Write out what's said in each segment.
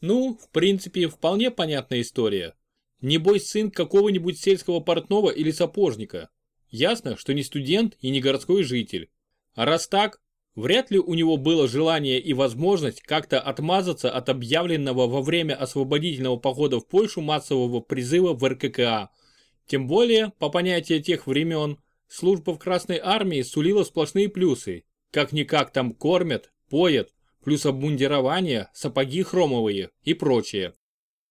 Ну, в принципе, вполне понятная история. Небось сын какого-нибудь сельского портного или сапожника. Ясно, что не студент и не городской житель. А раз так, вряд ли у него было желание и возможность как-то отмазаться от объявленного во время освободительного похода в Польшу массового призыва в РККА. Тем более, по понятию тех времен, служба в Красной Армии сулила сплошные плюсы. Как-никак там кормят, поят, плюс обмундирование, сапоги хромовые и прочее.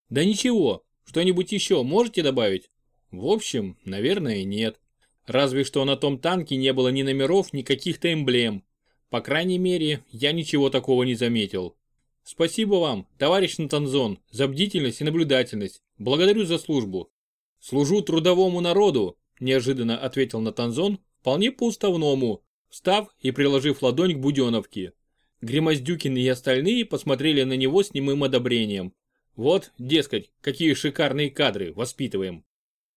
Да ничего, что-нибудь еще можете добавить? В общем, наверное, нет. Разве что на том танке не было ни номеров, ни каких-то эмблем. По крайней мере, я ничего такого не заметил. Спасибо вам, товарищ Натанзон, за бдительность и наблюдательность. Благодарю за службу. Служу трудовому народу, неожиданно ответил Натанзон, вполне по-уставному, встав и приложив ладонь к Буденовке. Гримоздюкин и остальные посмотрели на него с немым одобрением. Вот, дескать, какие шикарные кадры воспитываем.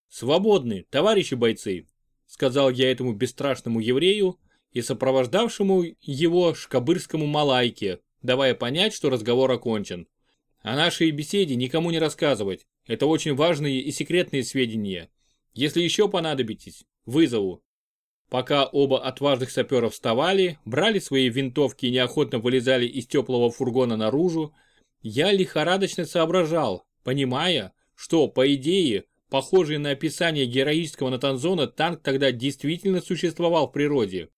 Свободны, товарищи бойцы, сказал я этому бесстрашному еврею и сопровождавшему его шкабырскому малайке, давая понять, что разговор окончен. О нашей беседе никому не рассказывать. Это очень важные и секретные сведения. Если еще понадобитесь, вызову. Пока оба отважных сапера вставали, брали свои винтовки и неохотно вылезали из теплого фургона наружу, я лихорадочно соображал, понимая, что, по идее, похожий на описание героического Натанзона танк тогда действительно существовал в природе.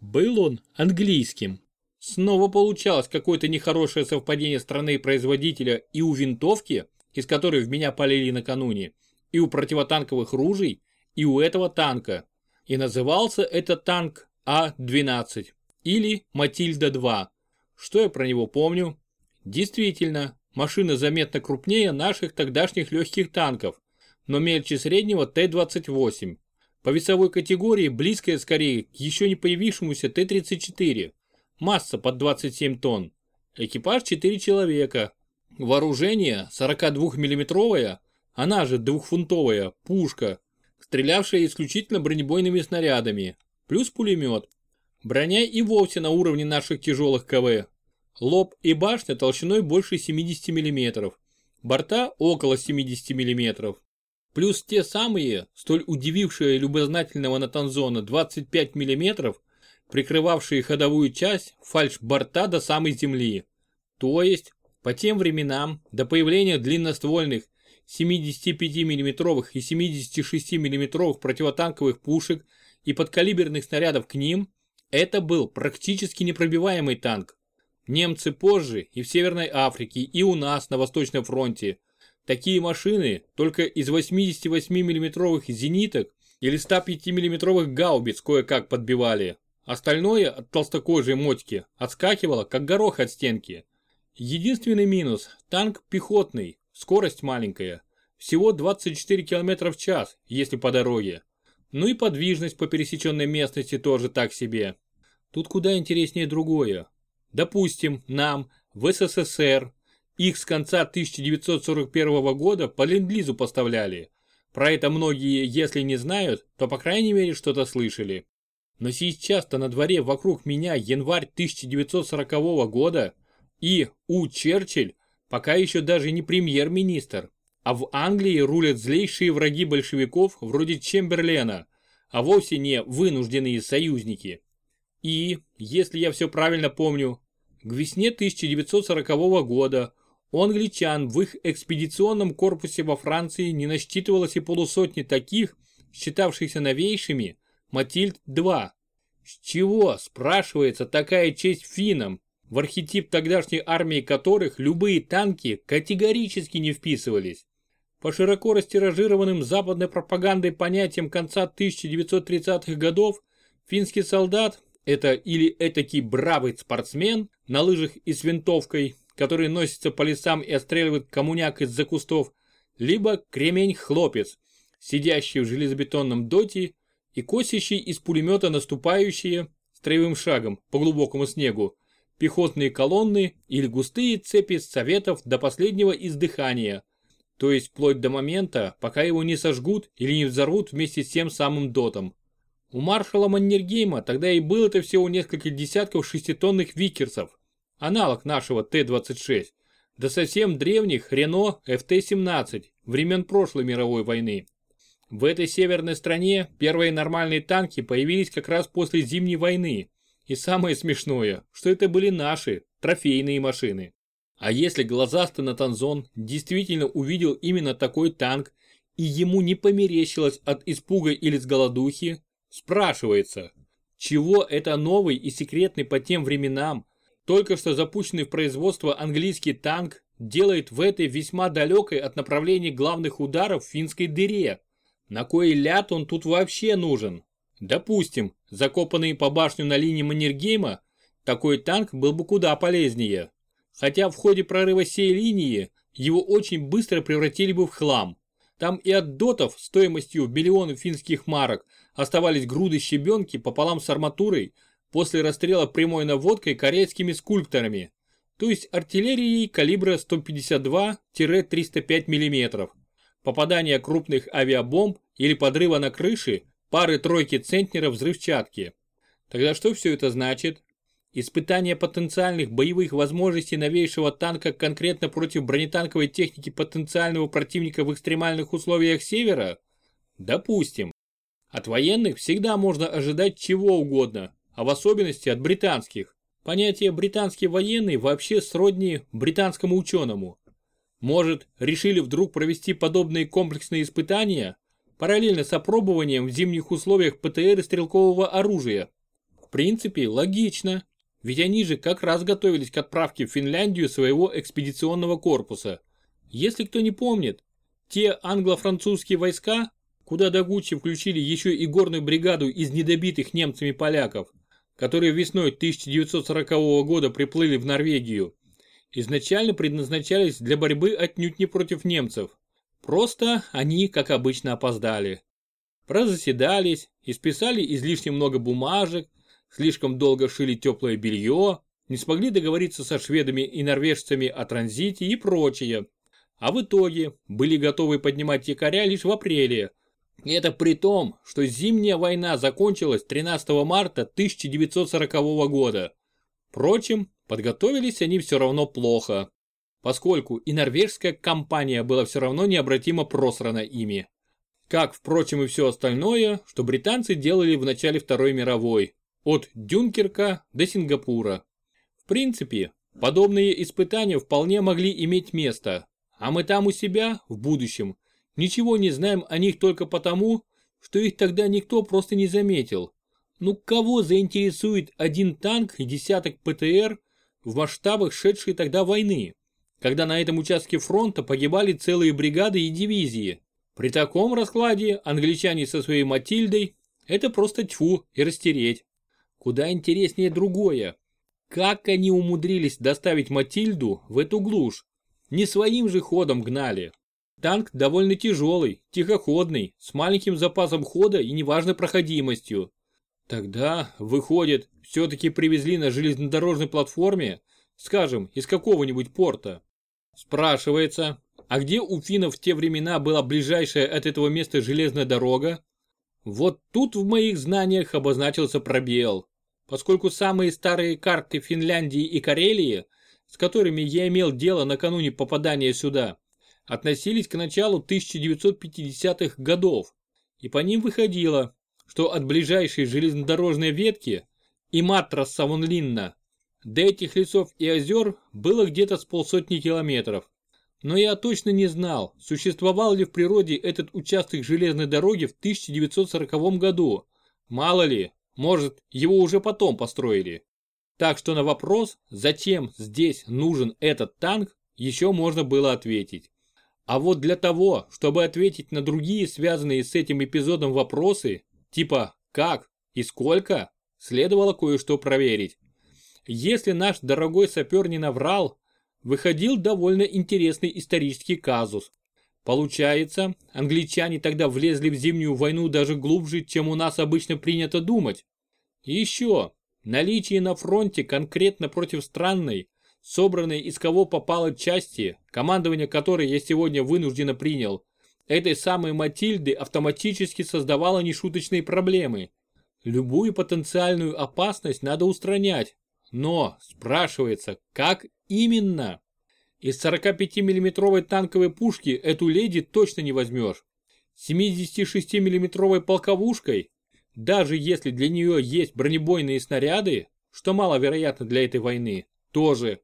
Был он английским. Снова получалось какое-то нехорошее совпадение страны-производителя и у винтовки, из которой в меня полили накануне, и у противотанковых ружей, и у этого танка. И назывался этот танк А-12 или Матильда-2. Что я про него помню? Действительно, машина заметно крупнее наших тогдашних легких танков, но мельче среднего Т-28. По весовой категории близкая скорее к еще не появившемуся Т-34. Масса под 27 тонн. Экипаж 4 человека. Вооружение 42 миллиметровая, она же двухфунтовая, пушка, стрелявшая исключительно бронебойными снарядами, плюс пулемет. Броня и вовсе на уровне наших тяжелых КВ, Лоб и башня толщиной больше 70 мм, борта около 70 мм. Плюс те самые, столь удивившие любознательного Натанзона 25 мм, прикрывавшие ходовую часть фальш-борта до самой земли. То есть, по тем временам, до появления длинноствольных 75 мм и 76 мм противотанковых пушек и подкалиберных снарядов к ним, это был практически непробиваемый танк, Немцы позже и в Северной Африке, и у нас на Восточном фронте. Такие машины только из 88 миллиметровых зениток или 105 миллиметровых гаубиц кое-как подбивали. Остальное от толстокожей мотьки отскакивало, как горох от стенки. Единственный минус – танк пехотный, скорость маленькая. Всего 24 км в час, если по дороге. Ну и подвижность по пересеченной местности тоже так себе. Тут куда интереснее другое. Допустим, нам в СССР их с конца 1941 года по ленд-лизу поставляли. Про это многие, если не знают, то по крайней мере что-то слышали. Но сейчас-то на дворе вокруг меня январь 1940 года, и У. Черчилль пока еще даже не премьер-министр, а в Англии рулят злейшие враги большевиков вроде Чемберлена, а вовсе не вынужденные союзники. И, если я все правильно помню, к весне 1940 года у англичан в их экспедиционном корпусе во Франции не насчитывалось и полусотни таких, считавшихся новейшими, Матильд-2. С чего, спрашивается, такая честь финнам, в архетип тогдашней армии которых любые танки категорически не вписывались? По широко растиражированным западной пропагандой понятиям конца 1930-х годов, финский солдат это или этакий бравый спортсмен на лыжах и с винтовкой, который носится по лесам и отстреливает коммуняк из-за кустов, либо кремень-хлопец, сидящий в железобетонном доте и косящий из пулемета наступающие строевым шагом по глубокому снегу, пехотные колонны или густые цепи советов до последнего издыхания, то есть вплоть до момента, пока его не сожгут или не взорвут вместе с тем самым дотом. У маршала Маннергейма тогда и было-то всего несколько десятков шеститонных викерсов, аналог нашего Т-26, до совсем древних Рено ФТ-17 времен прошлой мировой войны. В этой северной стране первые нормальные танки появились как раз после Зимней войны. И самое смешное, что это были наши, трофейные машины. А если глазастый Натанзон действительно увидел именно такой танк, и ему не померещилось от испуга или с голодухи, спрашивается, чего это новый и секретный по тем временам, только что запущенный в производство английский танк делает в этой весьма далекой от направления главных ударов финской дыре? На кой ляд он тут вообще нужен? Допустим, закопанный по башню на линии Маннергейма, такой танк был бы куда полезнее. Хотя в ходе прорыва сей линии его очень быстро превратили бы в хлам. Там и от дотов стоимостью в миллионы финских марок оставались груды щебенки пополам с арматурой после расстрела прямой наводкой корейскими скульпторами, то есть артиллерией калибра 152-305 мм попадания крупных авиабомб или подрыва на крыше пары-тройки центнеров взрывчатки. Тогда что все это значит? Испытание потенциальных боевых возможностей новейшего танка конкретно против бронетанковой техники потенциального противника в экстремальных условиях Севера? Допустим. От военных всегда можно ожидать чего угодно, а в особенности от британских. Понятие «британский военный» вообще сродни британскому ученому. Может, решили вдруг провести подобные комплексные испытания, параллельно с опробованием в зимних условиях ПТР и стрелкового оружия? В принципе, логично, ведь они же как раз готовились к отправке в Финляндию своего экспедиционного корпуса. Если кто не помнит, те англо-французские войска, куда до Гуччи включили еще и горную бригаду из недобитых немцами поляков, которые весной 1940 года приплыли в Норвегию, изначально предназначались для борьбы отнюдь не против немцев. Просто они, как обычно, опоздали. Прозаседались, исписали излишне много бумажек, слишком долго шили теплое белье, не смогли договориться со шведами и норвежцами о транзите и прочее. А в итоге были готовы поднимать якоря лишь в апреле. И это при том, что зимняя война закончилась 13 марта 1940 года. Впрочем, Подготовились они все равно плохо, поскольку и норвежская компания была все равно необратимо просрана ими. Как, впрочем, и все остальное, что британцы делали в начале Второй мировой, от Дюнкерка до Сингапура. В принципе, подобные испытания вполне могли иметь место, а мы там у себя, в будущем, ничего не знаем о них только потому, что их тогда никто просто не заметил. Ну кого заинтересует один танк и десяток ПТР в масштабах шедшей тогда войны, когда на этом участке фронта погибали целые бригады и дивизии. При таком раскладе англичане со своей Матильдой – это просто тьфу и растереть. Куда интереснее другое. Как они умудрились доставить Матильду в эту глушь? Не своим же ходом гнали. Танк довольно тяжелый, тихоходный, с маленьким запасом хода и неважной проходимостью. Тогда, выходит, все-таки привезли на железнодорожной платформе, скажем, из какого-нибудь порта. Спрашивается, а где у финнов в те времена была ближайшая от этого места железная дорога? Вот тут в моих знаниях обозначился пробел, поскольку самые старые карты Финляндии и Карелии, с которыми я имел дело накануне попадания сюда, относились к началу 1950-х годов, и по ним выходило, что от ближайшей железнодорожной ветки и матрас Савонлинна до этих лесов и озер было где-то с полсотни километров. Но я точно не знал, существовал ли в природе этот участок железной дороги в 1940 году. Мало ли, может, его уже потом построили. Так что на вопрос, зачем здесь нужен этот танк, еще можно было ответить. А вот для того, чтобы ответить на другие связанные с этим эпизодом вопросы, типа как и сколько, следовало кое-что проверить. Если наш дорогой сапер не наврал, выходил довольно интересный исторический казус. Получается, англичане тогда влезли в зимнюю войну даже глубже, чем у нас обычно принято думать. Еще, наличие на фронте конкретно против странной, собранной из кого попало части, командование которой я сегодня вынужденно принял, этой самой Матильды автоматически создавало нешуточные проблемы. Любую потенциальную опасность надо устранять. Но, спрашивается, как именно? Из 45 миллиметровой танковой пушки эту леди точно не возьмешь. 76 миллиметровой полковушкой, даже если для нее есть бронебойные снаряды, что маловероятно для этой войны, тоже.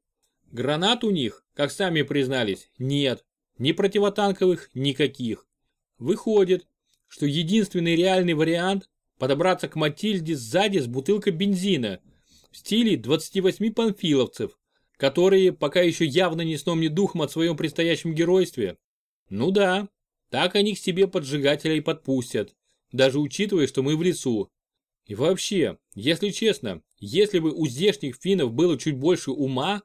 Гранат у них, как сами признались, нет. Ни противотанковых, никаких. Выходит, что единственный реальный вариант – подобраться к Матильде сзади с бутылкой бензина в стиле 28 панфиловцев, которые пока еще явно ни сном ни духом от своем предстоящем геройстве. Ну да, так они к себе поджигателя и подпустят, даже учитывая, что мы в лесу. И вообще, если честно, если бы у здешних финнов было чуть больше ума,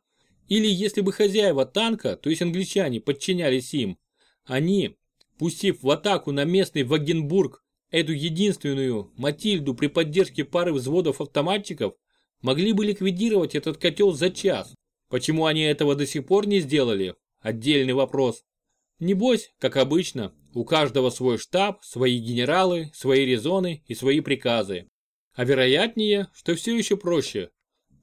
или если бы хозяева танка, то есть англичане, подчинялись им, они, пустив в атаку на местный Вагенбург эту единственную Матильду при поддержке пары взводов автоматчиков, могли бы ликвидировать этот котел за час. Почему они этого до сих пор не сделали? Отдельный вопрос. Небось, как обычно, у каждого свой штаб, свои генералы, свои резоны и свои приказы. А вероятнее, что все еще проще.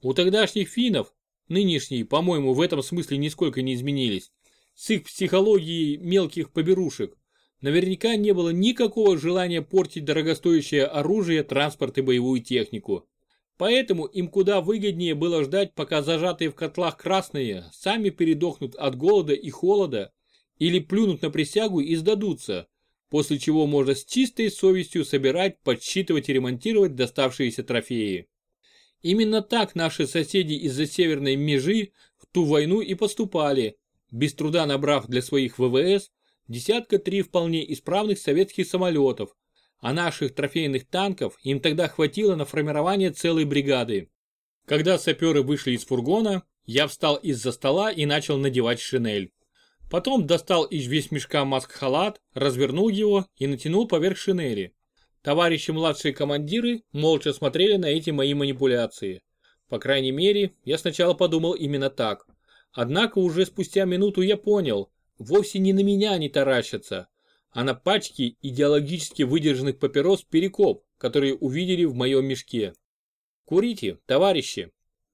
У тогдашних финнов, нынешние, по-моему, в этом смысле нисколько не изменились, с их психологией мелких поберушек, наверняка не было никакого желания портить дорогостоящее оружие, транспорт и боевую технику. Поэтому им куда выгоднее было ждать, пока зажатые в котлах красные сами передохнут от голода и холода или плюнут на присягу и сдадутся, после чего можно с чистой совестью собирать, подсчитывать и ремонтировать доставшиеся трофеи. Именно так наши соседи из-за северной межи в ту войну и поступали, без труда набрав для своих ВВС десятка три вполне исправных советских самолетов, а наших трофейных танков им тогда хватило на формирование целой бригады. Когда саперы вышли из фургона, я встал из-за стола и начал надевать шинель. Потом достал из весь мешка маск-халат, развернул его и натянул поверх шинели. Товарищи младшие командиры молча смотрели на эти мои манипуляции. По крайней мере, я сначала подумал именно так. Однако уже спустя минуту я понял, вовсе не на меня они таращатся, а на пачки идеологически выдержанных папирос Перекоп, которые увидели в моем мешке. «Курите, товарищи!»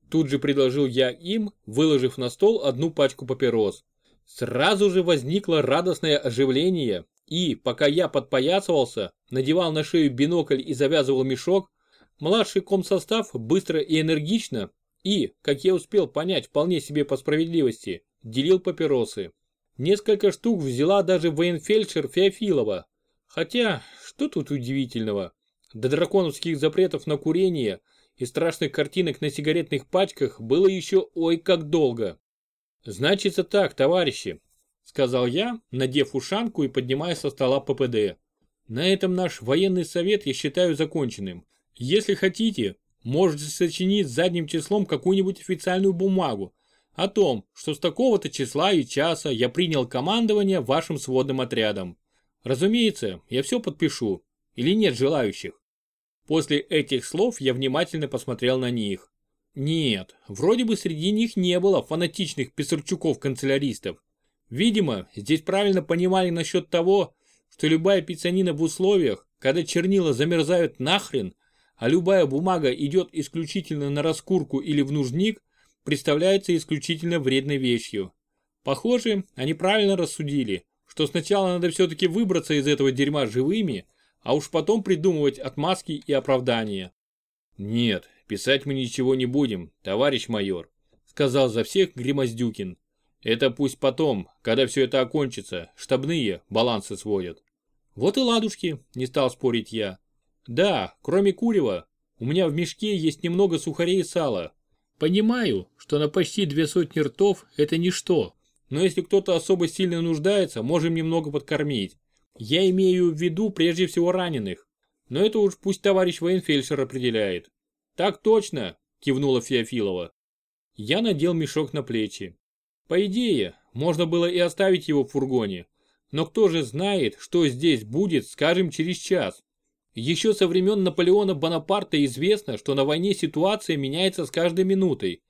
Тут же предложил я им, выложив на стол одну пачку папирос. Сразу же возникло радостное оживление, и, пока я подпоясывался, надевал на шею бинокль и завязывал мешок, младший комсостав быстро и энергично и, как я успел понять вполне себе по справедливости, делил папиросы. Несколько штук взяла даже военфельдшер Феофилова. Хотя, что тут удивительного? До драконовских запретов на курение и страшных картинок на сигаретных пачках было еще ой как долго. Значится так, товарищи, сказал я, надев ушанку и поднимая со стола ППД. На этом наш военный совет я считаю законченным. Если хотите, можете сочинить задним числом какую-нибудь официальную бумагу, о том, что с такого-то числа и часа я принял командование вашим сводным отрядом. Разумеется, я все подпишу. Или нет желающих? После этих слов я внимательно посмотрел на них. Нет, вроде бы среди них не было фанатичных писарчуков-канцеляристов. Видимо, здесь правильно понимали насчет того, что любая пиццанина в условиях, когда чернила замерзают нахрен, а любая бумага идет исключительно на раскурку или в нужник, представляется исключительно вредной вещью. Похоже, они правильно рассудили, что сначала надо все-таки выбраться из этого дерьма живыми, а уж потом придумывать отмазки и оправдания. «Нет, писать мы ничего не будем, товарищ майор», сказал за всех Гримоздюкин. «Это пусть потом, когда все это окончится, штабные балансы сводят». «Вот и ладушки», не стал спорить я. «Да, кроме курева, у меня в мешке есть немного сухарей и сала, Понимаю, что на почти две сотни ртов это ничто, но если кто-то особо сильно нуждается, можем немного подкормить. Я имею в виду прежде всего раненых, но это уж пусть товарищ военфельдшер определяет. Так точно, кивнула Феофилова. Я надел мешок на плечи. По идее, можно было и оставить его в фургоне, но кто же знает, что здесь будет, скажем, через час. Еще со времен Наполеона Бонапарта известно, что на войне ситуация меняется с каждой минутой.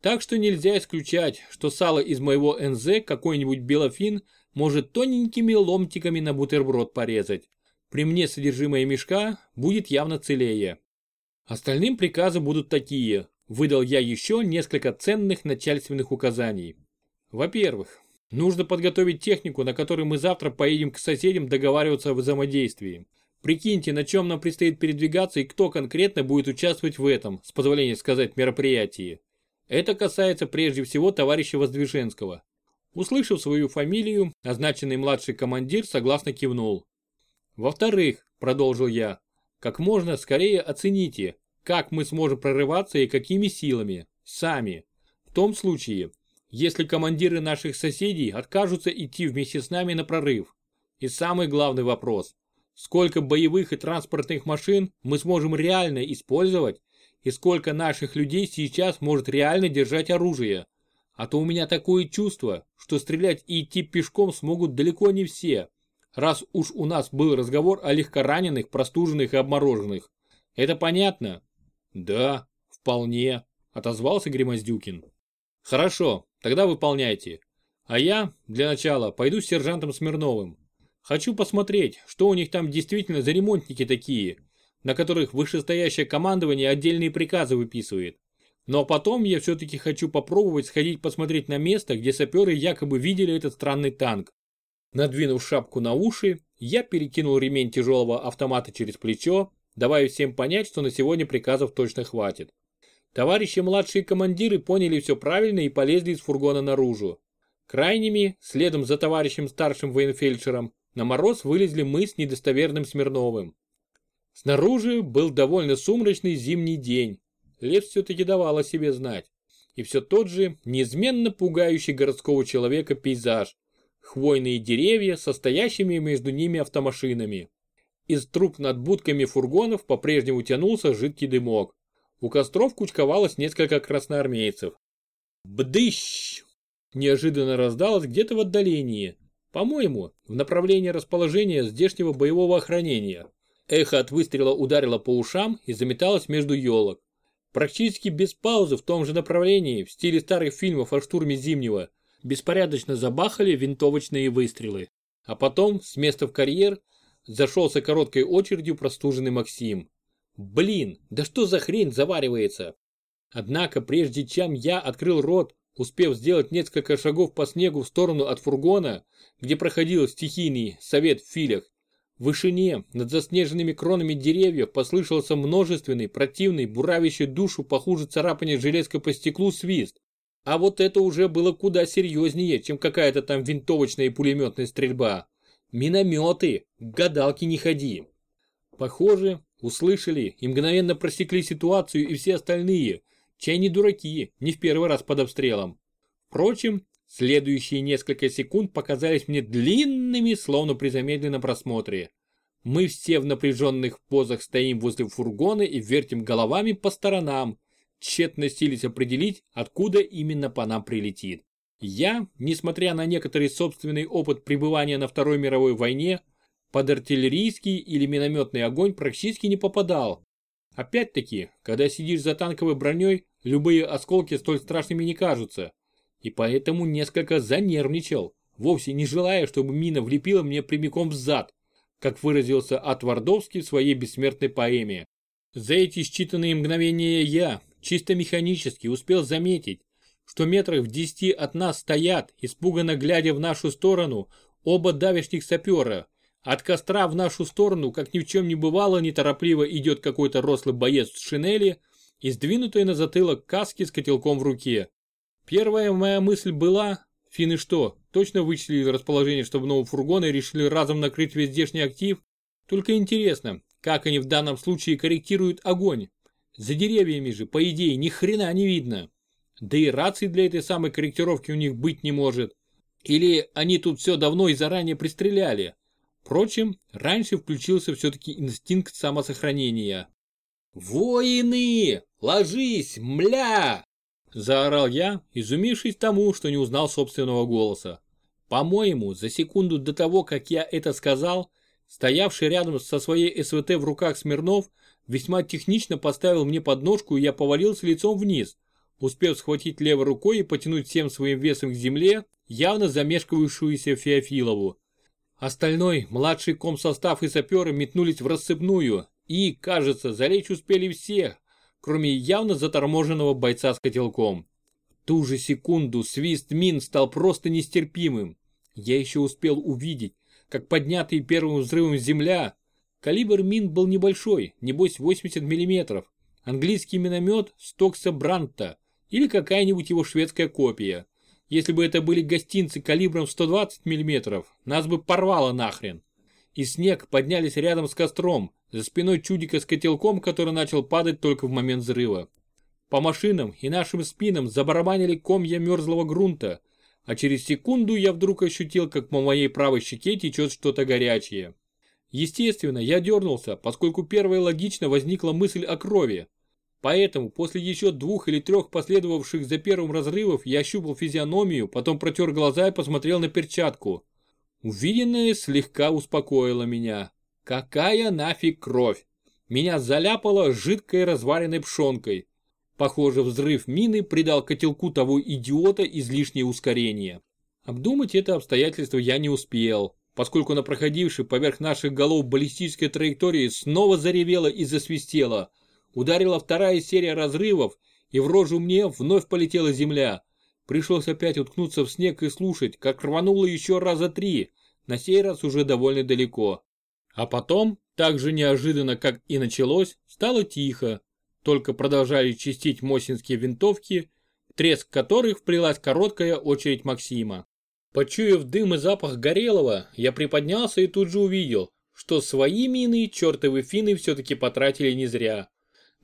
Так что нельзя исключать, что сало из моего НЗ какой-нибудь белофин может тоненькими ломтиками на бутерброд порезать. При мне содержимое мешка будет явно целее. Остальным приказы будут такие. Выдал я еще несколько ценных начальственных указаний. Во-первых, нужно подготовить технику, на которой мы завтра поедем к соседям договариваться о взаимодействии. Прикиньте, на чем нам предстоит передвигаться и кто конкретно будет участвовать в этом, с позволения сказать, мероприятии. Это касается прежде всего товарища Воздвиженского. Услышав свою фамилию, означенный младший командир согласно кивнул. Во-вторых, продолжил я, как можно скорее оцените, как мы сможем прорываться и какими силами, сами. В том случае, если командиры наших соседей откажутся идти вместе с нами на прорыв. И самый главный вопрос, сколько боевых и транспортных машин мы сможем реально использовать и сколько наших людей сейчас может реально держать оружие. А то у меня такое чувство, что стрелять и идти пешком смогут далеко не все, раз уж у нас был разговор о легкораненых, простуженных и обмороженных. Это понятно? Да, вполне, отозвался Гремоздюкин. Хорошо, тогда выполняйте. А я, для начала, пойду с сержантом Смирновым. Хочу посмотреть, что у них там действительно за ремонтники такие, на которых вышестоящее командование отдельные приказы выписывает. Но потом я все-таки хочу попробовать сходить посмотреть на место, где саперы якобы видели этот странный танк. Надвинув шапку на уши, я перекинул ремень тяжелого автомата через плечо, давая всем понять, что на сегодня приказов точно хватит. Товарищи младшие командиры поняли все правильно и полезли из фургона наружу. Крайними, следом за товарищем старшим военфельдшером, на мороз вылезли мы с недостоверным Смирновым. Снаружи был довольно сумрачный зимний день. Лес все-таки давал о себе знать. И все тот же, неизменно пугающий городского человека пейзаж. Хвойные деревья, состоящими между ними автомашинами. Из труб над будками фургонов по-прежнему тянулся жидкий дымок. У костров кучковалось несколько красноармейцев. Бдыщ! Неожиданно раздалось где-то в отдалении. По-моему, в направлении расположения здешнего боевого охранения. Эхо от выстрела ударило по ушам и заметалось между елок. Практически без паузы в том же направлении, в стиле старых фильмов о штурме Зимнего, беспорядочно забахали винтовочные выстрелы. А потом, с места в карьер, зашелся короткой очередью простуженный Максим. Блин, да что за хрень заваривается? Однако, прежде чем я открыл рот, Успев сделать несколько шагов по снегу в сторону от фургона, где проходил стихийный совет в филях, в вышине, над заснеженными кронами деревьев послышался множественный, противный, буравящий душу похуже царапания железкой по стеклу свист. А вот это уже было куда серьезнее, чем какая-то там винтовочная и пулеметная стрельба. Минометы, гадалки не ходи. Похоже, услышали и мгновенно просекли ситуацию и все остальные – Чай не дураки, не в первый раз под обстрелом. Впрочем, следующие несколько секунд показались мне длинными, словно при замедленном просмотре. Мы все в напряженных позах стоим возле фургона и вертим головами по сторонам, тщетно сились определить, откуда именно по нам прилетит. Я, несмотря на некоторый собственный опыт пребывания на Второй мировой войне, под артиллерийский или минометный огонь практически не попадал, Опять-таки, когда сидишь за танковой броней, любые осколки столь страшными не кажутся. И поэтому несколько занервничал, вовсе не желая, чтобы мина влепила мне прямиком в зад, как выразился Атвардовский в своей бессмертной поэме. За эти считанные мгновения я, чисто механически, успел заметить, что метрах в десяти от нас стоят, испуганно глядя в нашу сторону, оба давешних сапера, от костра в нашу сторону, как ни в чем не бывало, неторопливо идет какой-то рослый боец в шинели и сдвинутой на затылок каски с котелком в руке. Первая моя мысль была, финны что, точно вычислили расположение штабного фургона и решили разом накрыть весь здешний актив? Только интересно, как они в данном случае корректируют огонь? За деревьями же, по идее, ни хрена не видно. Да и рации для этой самой корректировки у них быть не может. Или они тут все давно и заранее пристреляли, Впрочем, раньше включился все-таки инстинкт самосохранения. «Воины! Ложись, мля!» Заорал я, изумившись тому, что не узнал собственного голоса. По-моему, за секунду до того, как я это сказал, стоявший рядом со своей СВТ в руках Смирнов весьма технично поставил мне подножку и я повалился лицом вниз, успев схватить левой рукой и потянуть всем своим весом к земле, явно замешкавшуюся Феофилову. Остальной, младший комсостав и саперы метнулись в рассыпную и, кажется, залечь успели все, кроме явно заторможенного бойца с котелком. ту же секунду свист мин стал просто нестерпимым. Я еще успел увидеть, как поднятый первым взрывом земля, калибр мин был небольшой, небось 80 мм, английский миномет Стокса Бранта или какая-нибудь его шведская копия. Если бы это были гостинцы калибром 120 мм, нас бы порвало нахрен. И снег поднялись рядом с костром, за спиной чудика с котелком, который начал падать только в момент взрыва. По машинам и нашим спинам забарабанили комья мерзлого грунта, а через секунду я вдруг ощутил, как по моей правой щеке течет что-то горячее. Естественно, я дернулся, поскольку первая логично возникла мысль о крови. Поэтому после еще двух или трех последовавших за первым разрывов я ощупал физиономию, потом протер глаза и посмотрел на перчатку. Увиденное слегка успокоило меня. Какая нафиг кровь? Меня заляпало жидкой разваренной пшенкой. Похоже, взрыв мины придал котелку того идиота излишнее ускорение. Обдумать это обстоятельство я не успел, поскольку на проходившей поверх наших голов баллистической траектории снова заревела и засвистела. Ударила вторая серия разрывов, и в рожу мне вновь полетела земля. Пришлось опять уткнуться в снег и слушать, как рвануло еще раза три, на сей раз уже довольно далеко. А потом, так же неожиданно, как и началось, стало тихо, только продолжали чистить мосинские винтовки, треск которых вплелась короткая очередь Максима. Почуяв дым и запах горелого, я приподнялся и тут же увидел, что свои мины чертовы финны все-таки потратили не зря.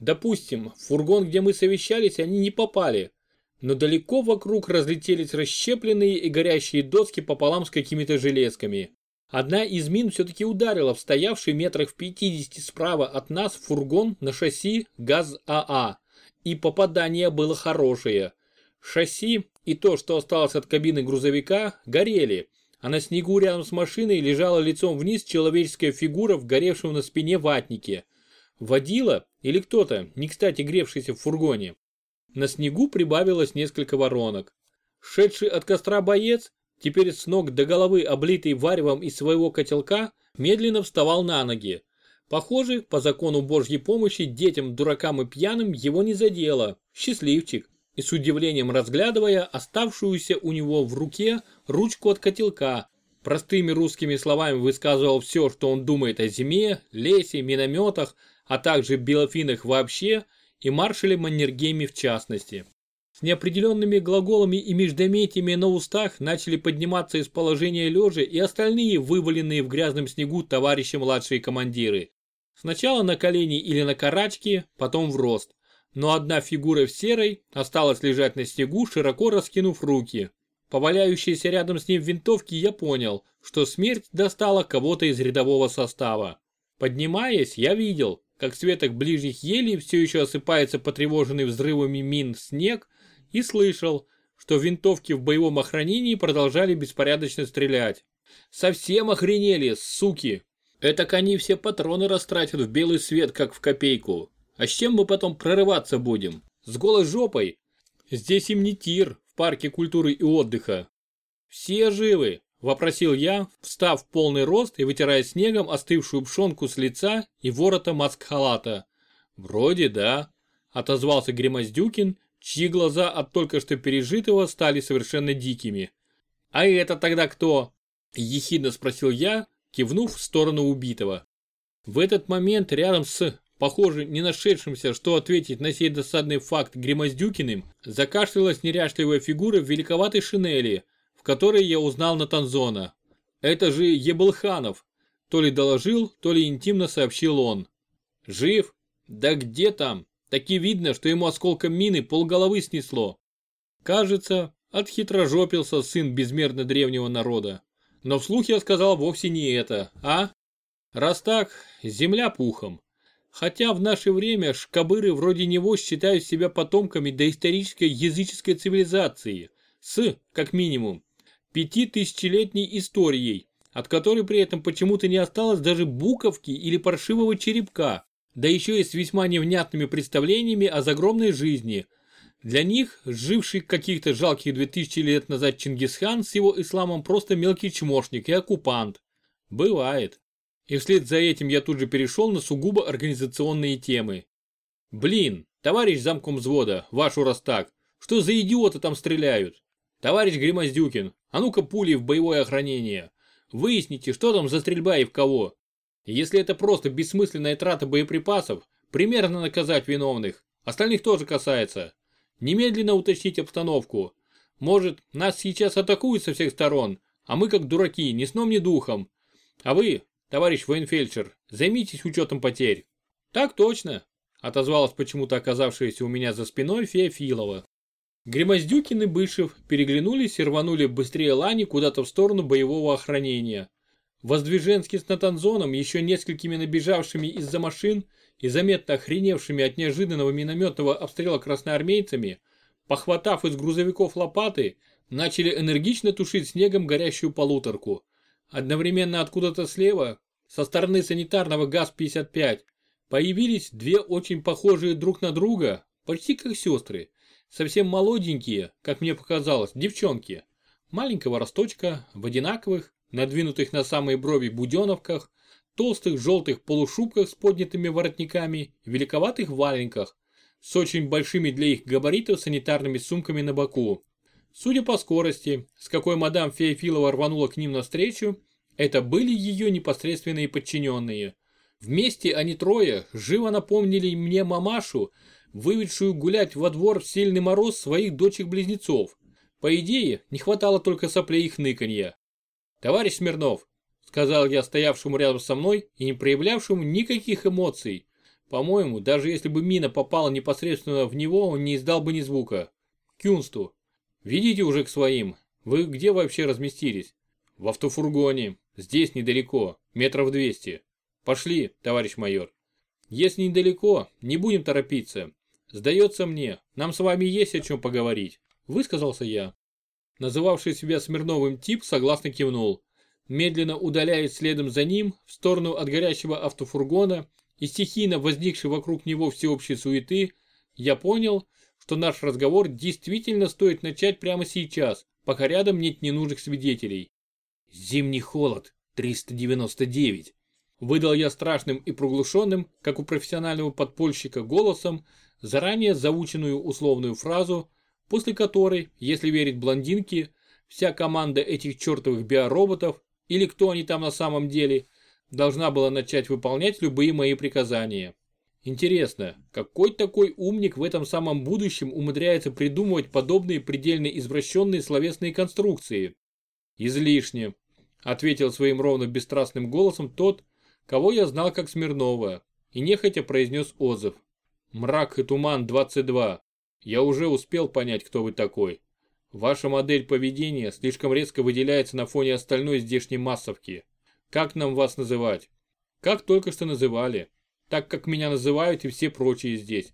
Допустим, в фургон, где мы совещались, они не попали, но далеко вокруг разлетелись расщепленные и горящие доски пополам с какими-то железками. Одна из мин все-таки ударила в стоявший метрах в 50 справа от нас фургон на шасси ГАЗ-АА. А. И попадание было хорошее. Шасси и то, что осталось от кабины грузовика, горели, а на снегу рядом с машиной лежала лицом вниз человеческая фигура в горевшем на спине ватнике. Водила или кто-то, не кстати гревшийся в фургоне. На снегу прибавилось несколько воронок. Шедший от костра боец теперь с ног до головы облитый варевом из своего котелка, медленно вставал на ноги. Похоже, по закону Божьей помощи детям, дуракам и пьяным его не задело. Счастливчик. И с удивлением разглядывая оставшуюся у него в руке ручку от котелка, простыми русскими словами высказывал все, что он думает о зиме, лесе, минометах, а также белофинах вообще и маршале Маннергейме в частности. С неопределенными глаголами и междометиями на устах начали подниматься из положения лежа и остальные вываленные в грязном снегу товарищи младшие командиры. Сначала на колени или на карачки, потом в рост. Но одна фигура в серой осталась лежать на снегу, широко раскинув руки. По валяющейся рядом с ним винтовке я понял, что смерть достала кого-то из рядового состава. Поднимаясь, я видел, как с веток ближних елей все еще осыпается потревоженный взрывами мин снег, и слышал, что винтовки в боевом охранении продолжали беспорядочно стрелять. Совсем охренели, суки! Это они все патроны растратят в белый свет, как в копейку. А с чем мы потом прорываться будем? С голой жопой? Здесь им не тир в парке культуры и отдыха. Все живы? Вопросил я, встав в полный рост и вытирая снегом остывшую пшенку с лица и ворота маск-халата. Вроде да, отозвался Гремоздюкин чьи глаза от только что пережитого стали совершенно дикими. «А это тогда кто?» – ехидно спросил я, кивнув в сторону убитого. В этот момент рядом с, похоже, не нашедшимся, что ответить на сей досадный факт Гремоздюкиным, закашлялась неряшливая фигура в великоватой шинели, в которой я узнал Натанзона. Это же Ебылханов. То ли доложил, то ли интимно сообщил он. Жив? Да где там? Таки видно, что ему осколком мины полголовы снесло. Кажется, отхитрожопился сын безмерно древнего народа. Но вслух я сказал вовсе не это, а? Раз так, земля пухом. Хотя в наше время шкабыры вроде него считают себя потомками доисторической языческой цивилизации с, как минимум, пятитысячелетней историей, от которой при этом почему-то не осталось даже буковки или паршивого черепка да еще и с весьма невнятными представлениями о загромной жизни. Для них, живший каких-то жалких 2000 лет назад Чингисхан с его исламом просто мелкий чмошник и оккупант. Бывает. И вслед за этим я тут же перешел на сугубо организационные темы. Блин, товарищ замком взвода, вашу раз так, Что за идиоты там стреляют? Товарищ Гримоздюкин, а ну-ка пули в боевое охранение. Выясните, что там за стрельба и в кого. Если это просто бессмысленная трата боеприпасов, примерно наказать виновных. Остальных тоже касается. Немедленно уточнить обстановку. Может, нас сейчас атакуют со всех сторон, а мы как дураки, ни сном, ни духом. А вы, товарищ военфельдшер, займитесь учетом потерь. Так точно, отозвалась почему-то оказавшаяся у меня за спиной фея Филова. Гремоздюкин и Бышев переглянулись и рванули быстрее Лани куда-то в сторону боевого охранения. Воздвиженский с Натанзоном, еще несколькими набежавшими из-за машин и заметно охреневшими от неожиданного минометного обстрела красноармейцами, похватав из грузовиков лопаты, начали энергично тушить снегом горящую полуторку. Одновременно откуда-то слева, со стороны санитарного ГАЗ-55, появились две очень похожие друг на друга, почти как сестры, совсем молоденькие, как мне показалось, девчонки, маленького росточка, в одинаковых, надвинутых на самые брови буденовках, толстых желтых полушубках с поднятыми воротниками, великоватых валенках, с очень большими для их габаритов санитарными сумками на боку. Судя по скорости, с какой мадам Феофилова рванула к ним навстречу, это были ее непосредственные подчиненные. Вместе они трое живо напомнили мне мамашу, выведшую гулять во двор в сильный мороз своих дочек-близнецов. По идее, не хватало только соплей и хныканья. «Товарищ Смирнов», — сказал я стоявшему рядом со мной и не проявлявшему никаких эмоций. По-моему, даже если бы мина попала непосредственно в него, он не издал бы ни звука. Кюнсту, ведите уже к своим. Вы где вообще разместились? В автофургоне. Здесь недалеко, метров двести. Пошли, товарищ майор. Если недалеко, не будем торопиться. Сдается мне, нам с вами есть о чем поговорить, высказался я. Называвший себя Смирновым тип согласно кивнул. Медленно удаляясь следом за ним в сторону от горящего автофургона и стихийно возникшей вокруг него всеобщей суеты, я понял, что наш разговор действительно стоит начать прямо сейчас, пока рядом нет ненужных свидетелей. Зимний холод, 399. Выдал я страшным и проглушенным, как у профессионального подпольщика, голосом, заранее заученную условную фразу, после которой, если верить блондинке, вся команда этих чертовых биороботов, или кто они там на самом деле, должна была начать выполнять любые мои приказания. Интересно, какой такой умник в этом самом будущем умудряется придумывать подобные предельно извращенные словесные конструкции? Излишне, ответил своим ровно бесстрастным голосом тот, кого я знал как Смирнова, и нехотя произнес отзыв. Мрак и туман 22. Я уже успел понять, кто вы такой. Ваша модель поведения слишком резко выделяется на фоне остальной здешней массовки. Как нам вас называть? Как только что называли. Так как меня называют и все прочие здесь.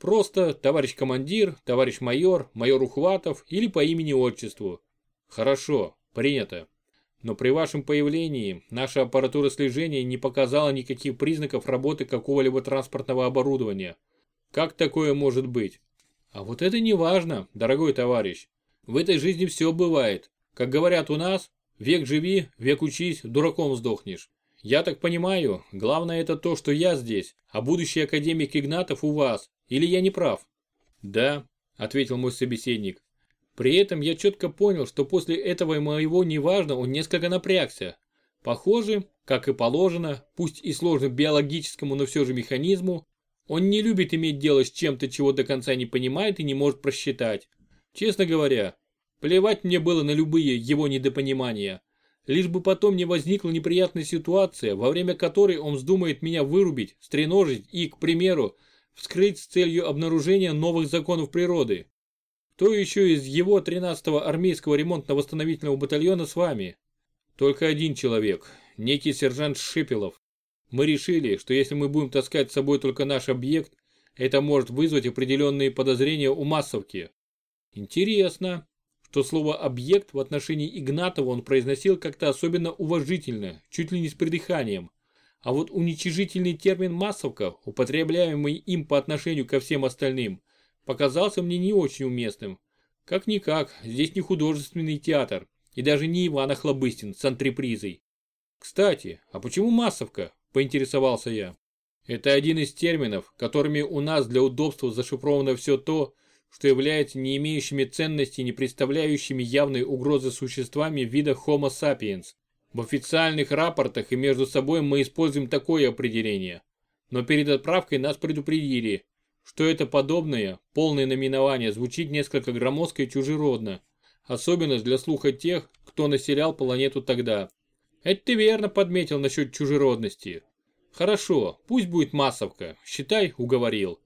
Просто товарищ командир, товарищ майор, майор Ухватов или по имени-отчеству. Хорошо, принято. Но при вашем появлении наша аппаратура слежения не показала никаких признаков работы какого-либо транспортного оборудования. Как такое может быть? А вот это не важно, дорогой товарищ. В этой жизни все бывает. Как говорят у нас, век живи, век учись, дураком сдохнешь. Я так понимаю, главное это то, что я здесь, а будущий академик Игнатов у вас. Или я не прав? Да, ответил мой собеседник. При этом я четко понял, что после этого моего неважно он несколько напрягся. Похоже, как и положено, пусть и сложно биологическому, но все же механизму, он не любит иметь дело с чем-то, чего до конца не понимает и не может просчитать. Честно говоря, плевать мне было на любые его недопонимания. Лишь бы потом не возникла неприятная ситуация, во время которой он вздумает меня вырубить, стреножить и, к примеру, вскрыть с целью обнаружения новых законов природы. Кто еще из его 13-го армейского ремонтно-восстановительного батальона с вами? Только один человек, некий сержант Шипилов. Мы решили, что если мы будем таскать с собой только наш объект, это может вызвать определенные подозрения у массовки. Интересно, что слово «объект» в отношении Игнатова он произносил как-то особенно уважительно, чуть ли не с придыханием. А вот уничижительный термин «массовка», употребляемый им по отношению ко всем остальным, показался мне не очень уместным. Как-никак, здесь не художественный театр, и даже не Иван Охлобыстин с антрепризой. Кстати, а почему массовка? Поинтересовался я. Это один из терминов, которыми у нас для удобства зашифровано все то, что являются не имеющими ценности не представляющими явной угрозы существами вида Homo sapiens. В официальных рапортах и между собой мы используем такое определение. Но перед отправкой нас предупредили, что это подобное, полное наименование звучит несколько громоздко и чужеродно, особенно для слуха тех, кто населял планету тогда. Это ты верно подметил насчет чужеродности. Хорошо, пусть будет массовка, считай, уговорил.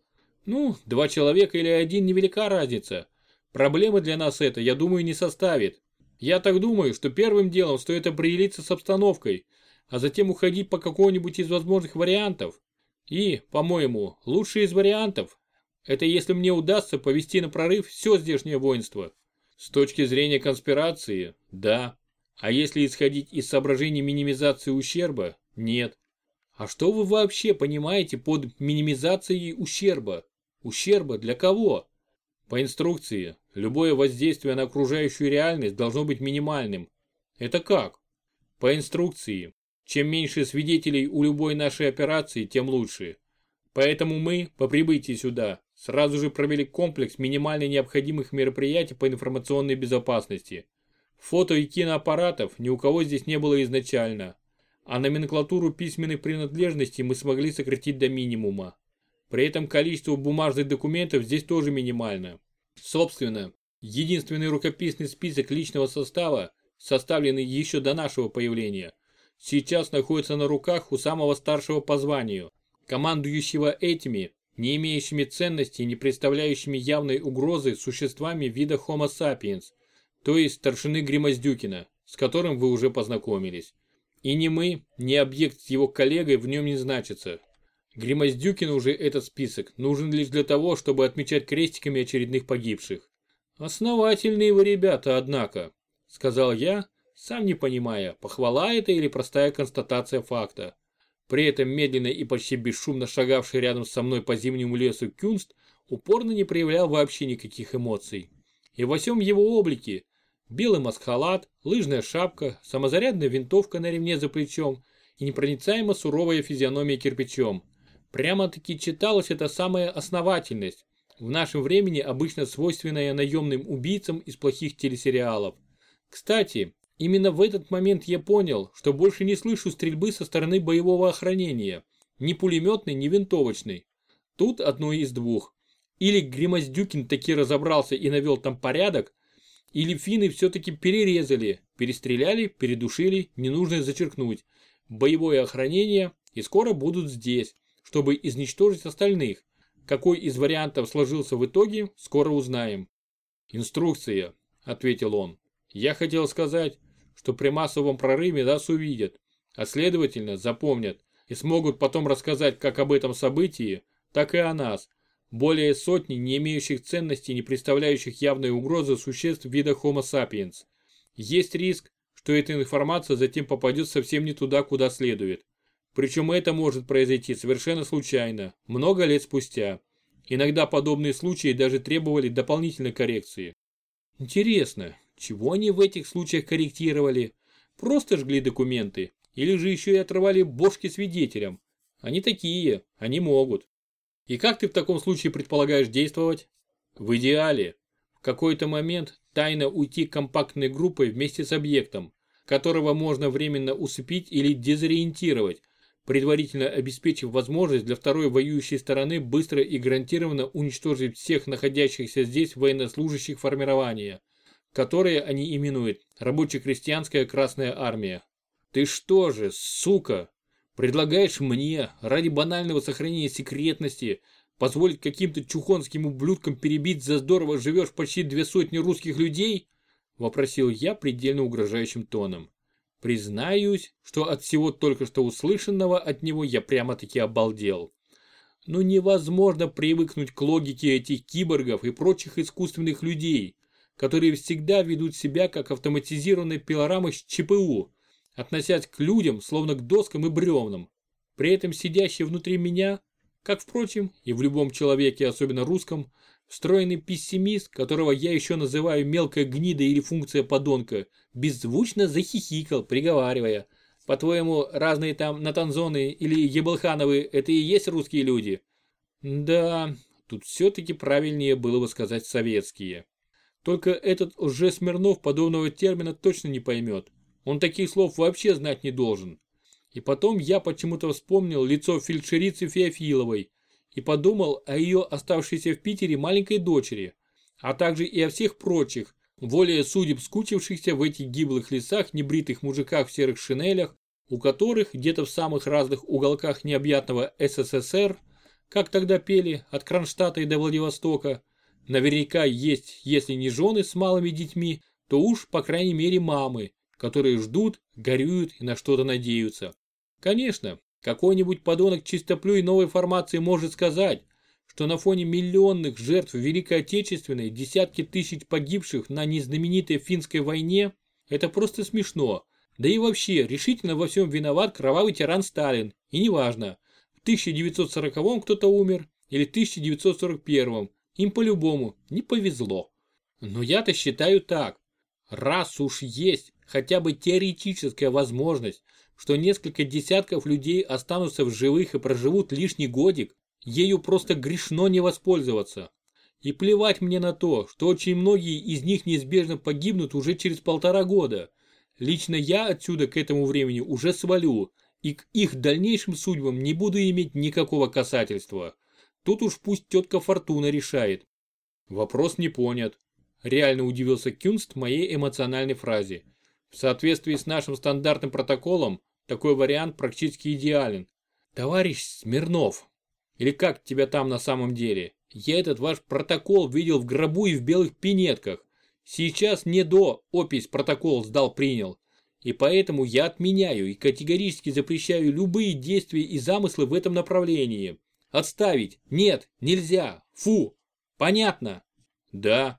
Ну, два человека или один невелика разница. Проблемы для нас это, я думаю, не составит. Я так думаю, что первым делом стоит определиться с обстановкой, а затем уходить по какому-нибудь из возможных вариантов. И, по-моему, лучший из вариантов – это если мне удастся повести на прорыв все здешнее воинство. С точки зрения конспирации – да. А если исходить из соображений минимизации ущерба – нет. А что вы вообще понимаете под минимизацией ущерба? Ущерба для кого? По инструкции, любое воздействие на окружающую реальность должно быть минимальным. Это как? По инструкции, чем меньше свидетелей у любой нашей операции, тем лучше. Поэтому мы, по прибытии сюда, сразу же провели комплекс минимально необходимых мероприятий по информационной безопасности. Фото и киноаппаратов ни у кого здесь не было изначально, а номенклатуру письменной принадлежности мы смогли сократить до минимума. При этом количество бумажных документов здесь тоже минимально. Собственно, единственный рукописный список личного состава, составленный еще до нашего появления, сейчас находится на руках у самого старшего по званию, командующего этими, не имеющими ценности и не представляющими явной угрозы существами вида Homo sapiens, то есть старшины Гримоздюкина, с которым вы уже познакомились. И ни мы, ни объект с его коллегой в нем не значится. Гримоздюкину уже этот список нужен лишь для того, чтобы отмечать крестиками очередных погибших. Основательные вы ребята, однако, сказал я, сам не понимая, похвала это или простая констатация факта. При этом медленно и почти бесшумно шагавший рядом со мной по зимнему лесу Кюнст упорно не проявлял вообще никаких эмоций. И во всем его облике белый маскхалат, лыжная шапка, самозарядная винтовка на ремне за плечом и непроницаемо суровая физиономия кирпичом. Прямо-таки читалась эта самая основательность, в нашем времени обычно свойственная наемным убийцам из плохих телесериалов. Кстати, Именно в этот момент я понял, что больше не слышу стрельбы со стороны боевого охранения. Ни пулеметной, ни винтовочной. Тут одно из двух. Или Гримоздюкин таки разобрался и навел там порядок, или финны все-таки перерезали, перестреляли, передушили, не нужно зачеркнуть. Боевое охранение и скоро будут здесь, чтобы изничтожить остальных. Какой из вариантов сложился в итоге, скоро узнаем. «Инструкция», — ответил он. «Я хотел сказать, что при массовом прорыве нас увидят, а следовательно запомнят и смогут потом рассказать как об этом событии, так и о нас, более сотни не имеющих ценности, не представляющих явной угрозы существ вида Homo sapiens. Есть риск, что эта информация затем попадет совсем не туда, куда следует. Причем это может произойти совершенно случайно, много лет спустя. Иногда подобные случаи даже требовали дополнительной коррекции. Интересно, чего они в этих случаях корректировали? Просто жгли документы? Или же еще и отрывали бошки свидетелям? Они такие, они могут. И как ты в таком случае предполагаешь действовать? В идеале. В какой-то момент тайно уйти компактной группой вместе с объектом, которого можно временно усыпить или дезориентировать, предварительно обеспечив возможность для второй воюющей стороны быстро и гарантированно уничтожить всех находящихся здесь военнослужащих формирования которые они именуют рабоче-крестьянская Красная Армия. Ты что же, сука, предлагаешь мне, ради банального сохранения секретности, позволить каким-то чухонским ублюдкам перебить за здорово живешь почти две сотни русских людей? Вопросил я предельно угрожающим тоном. Признаюсь, что от всего только что услышанного от него я прямо-таки обалдел. Но ну, невозможно привыкнуть к логике этих киборгов и прочих искусственных людей, которые всегда ведут себя как автоматизированные пилорамы с ЧПУ, относясь к людям словно к доскам и бревнам. При этом сидящий внутри меня, как впрочем и в любом человеке, особенно русском, встроенный пессимист, которого я еще называю мелкая гнида или функция подонка, беззвучно захихикал, приговаривая. По-твоему, разные там Натанзоны или Ебалхановы – это и есть русские люди? Да, Тут все-таки правильнее было бы сказать советские. Только этот лже-Смирнов подобного термина точно не поймет. Он таких слов вообще знать не должен. И потом я почему-то вспомнил лицо фельдшерицы Феофиловой и подумал о ее оставшейся в Питере маленькой дочери, а также и о всех прочих, волее судеб скучившихся в этих гиблых лесах небритых мужиках в серых шинелях, у которых где-то в самых разных уголках необъятного СССР, как тогда пели от Кронштадта и до Владивостока, наверняка есть, если не жены с малыми детьми, то уж, по крайней мере, мамы, которые ждут, горюют и на что-то надеются. Конечно, какой-нибудь подонок чистоплюй новой формации может сказать, что на фоне миллионных жертв Великой Отечественной, десятки тысяч погибших на незнаменитой финской войне, это просто смешно. Да и вообще, решительно во всем виноват кровавый тиран Сталин, и неважно, в 1940-м кто-то умер или в 1941-м, им по-любому не повезло. Но я-то считаю так, раз уж есть хотя бы теоретическая возможность, что несколько десятков людей останутся в живых и проживут лишний годик, ею просто грешно не воспользоваться. И плевать мне на то, что очень многие из них неизбежно погибнут уже через полтора года. Лично я отсюда к этому времени уже свалю, и к их дальнейшим судьбам не буду иметь никакого касательства. Тут уж пусть тетка Фортуна решает. Вопрос не понят. Реально удивился Кюнст моей эмоциональной фразе. В соответствии с нашим стандартным протоколом, такой вариант практически идеален. Товарищ Смирнов, или как тебя там на самом деле, я этот ваш протокол видел в гробу и в белых пинетках. Сейчас не до опись протокол сдал-принял. И поэтому я отменяю и категорически запрещаю любые действия и замыслы в этом направлении. Отставить. Нет, нельзя. Фу. Понятно? Да.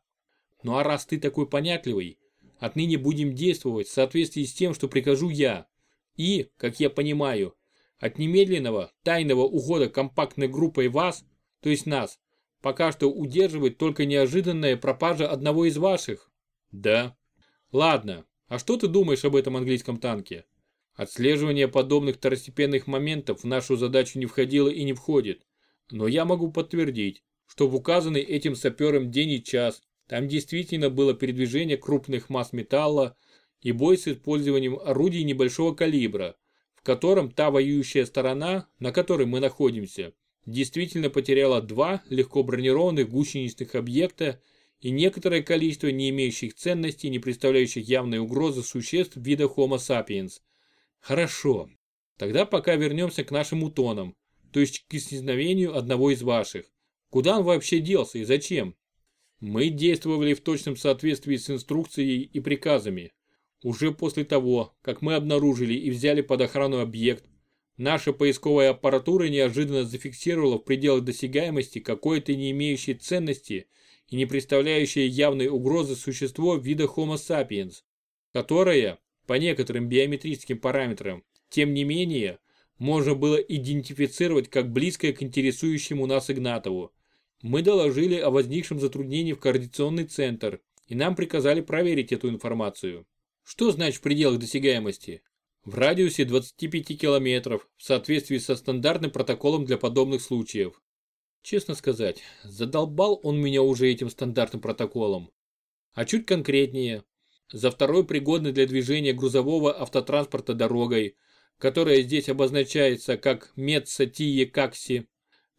Ну а раз ты такой понятливый, Отныне будем действовать в соответствии с тем, что прикажу я. И, как я понимаю, от немедленного тайного ухода компактной группой вас, то есть нас, пока что удерживает только неожиданная пропажа одного из ваших. Да. Ладно, а что ты думаешь об этом английском танке? Отслеживание подобных второстепенных моментов в нашу задачу не входило и не входит. Но я могу подтвердить, что в указанный этим сапером день и час там действительно было передвижение крупных масс металла и бой с использованием орудий небольшого калибра, в котором та воюющая сторона, на которой мы находимся, действительно потеряла два легко бронированных гусеничных объекта и некоторое количество не имеющих ценности, не представляющих явной угрозы существ вида Homo sapiens. Хорошо. Тогда пока вернемся к нашим утонам, то есть к исчезновению одного из ваших. Куда он вообще делся и зачем? Мы действовали в точном соответствии с инструкцией и приказами. Уже после того, как мы обнаружили и взяли под охрану объект, наша поисковая аппаратура неожиданно зафиксировала в пределах досягаемости какое-то не имеющее ценности и не представляющее явной угрозы существо вида Homo sapiens, которое, по некоторым биометрическим параметрам, тем не менее, можно было идентифицировать как близкое к интересующему нас Игнатову. Мы доложили о возникшем затруднении в координационный центр, и нам приказали проверить эту информацию. Что значит в пределах досягаемости? В радиусе 25 километров, в соответствии со стандартным протоколом для подобных случаев. Честно сказать, задолбал он меня уже этим стандартным протоколом. А чуть конкретнее. За второй пригодный для движения грузового автотранспорта дорогой, которая здесь обозначается как Метса-Тие-Какси,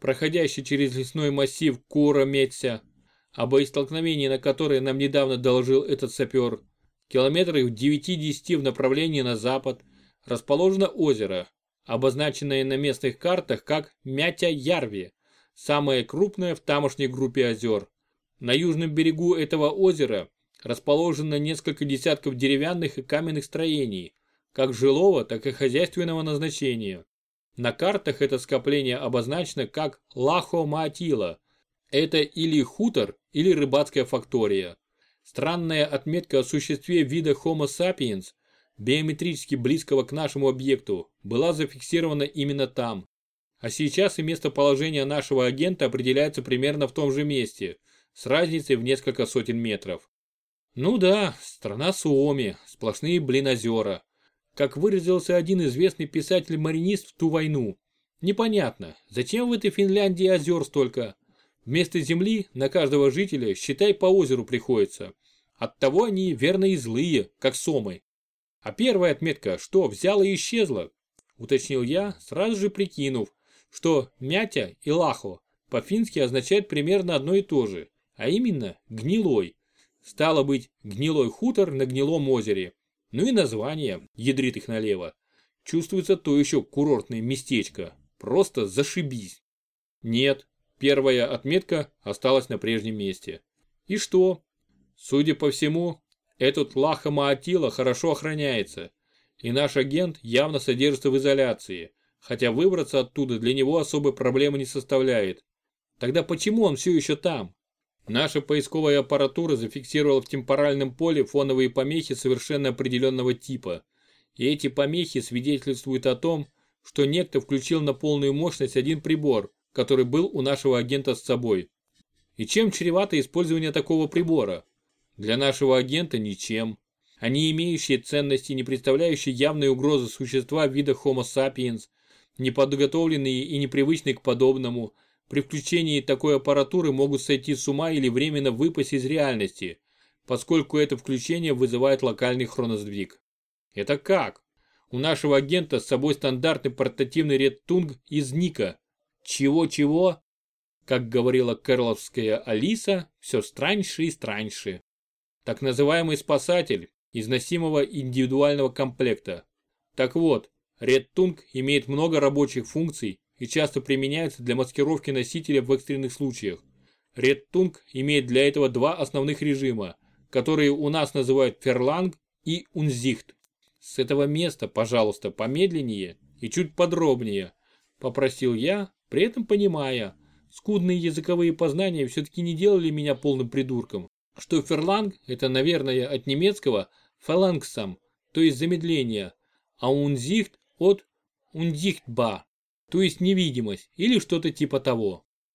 проходящий через лесной массив Кура-Мется, о боестолкновении на которое нам недавно доложил этот сапер, километрах в 9-10 в направлении на запад, расположено озеро, обозначенное на местных картах как Мятя-Ярви, самое крупное в тамошней группе озер. На южном берегу этого озера расположено несколько десятков деревянных и каменных строений, как жилого, так и хозяйственного назначения. На картах это скопление обозначено как Лахо-Маатила. Это или хутор, или рыбацкая фактория. Странная отметка о существе вида Homo sapiens, биометрически близкого к нашему объекту, была зафиксирована именно там. А сейчас и местоположение нашего агента определяется примерно в том же месте, с разницей в несколько сотен метров. Ну да, страна Суоми, сплошные блин озера как выразился один известный писатель-маринист в ту войну. Непонятно, зачем в этой Финляндии озер столько? Вместо земли на каждого жителя, считай, по озеру приходится. Оттого они верно и злые, как сомы. А первая отметка, что взяла и исчезла, уточнил я, сразу же прикинув, что мятя и лахо по-фински означает примерно одно и то же, а именно гнилой. Стало быть, гнилой хутор на гнилом озере. Ну и название, ядрит их налево. Чувствуется то еще курортное местечко. Просто зашибись. Нет, первая отметка осталась на прежнем месте. И что? Судя по всему, этот Лаха Маатила хорошо охраняется. И наш агент явно содержится в изоляции, хотя выбраться оттуда для него особой проблемы не составляет. Тогда почему он все еще там? Наша поисковая аппаратура зафиксировала в темпоральном поле фоновые помехи совершенно определенного типа. И эти помехи свидетельствуют о том, что некто включил на полную мощность один прибор, который был у нашего агента с собой. И чем чревато использование такого прибора? Для нашего агента ничем. Они имеющие ценности, не представляющие явной угрозы существа вида Homo sapiens, неподготовленные и непривычные к подобному, при включении такой аппаратуры могут сойти с ума или временно выпасть из реальности, поскольку это включение вызывает локальный хроносдвиг. Это как? У нашего агента с собой стандартный портативный редтунг из Ника. Чего-чего? Как говорила кэрловская Алиса, все страньше и страньше. Так называемый спасатель из носимого индивидуального комплекта. Так вот, редтунг имеет много рабочих функций и часто применяется для маскировки носителя в экстренных случаях. Редтунг имеет для этого два основных режима, которые у нас называют ферланг и унзихт. С этого места, пожалуйста, помедленнее и чуть подробнее, попросил я, при этом понимая, скудные языковые познания все-таки не делали меня полным придурком, что ферланг это, наверное, от немецкого фалангсам, то есть замедление, а унзихт от ундихтба, то есть невидимость или что-то типа того.